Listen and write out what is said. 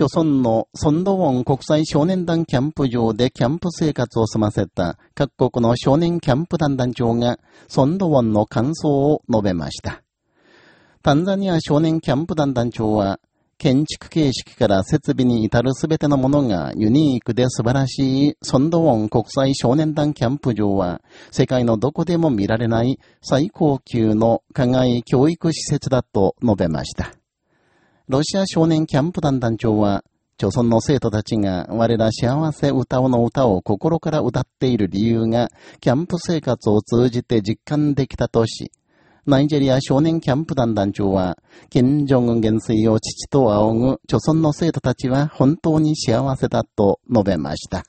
朝村のソンドウォン国際少年団キャンプ場でキャンプ生活を済ませた各国の少年キャンプ団団長がソンドウォンの感想を述べました。タンザニア少年キャンプ団団長は、建築形式から設備に至るすべてのものがユニークで素晴らしいソンドウォン国際少年団キャンプ場は世界のどこでも見られない最高級の課外教育施設だと述べました。ロシア少年キャンプ団団長は、朝村の生徒たちが我ら幸せ歌うの歌を心から歌っている理由が、キャンプ生活を通じて実感できたとし、ナイジェリア少年キャンプ団団長は、金正恩元帥を父と仰ぐ、朝村の生徒たちは本当に幸せだと述べました。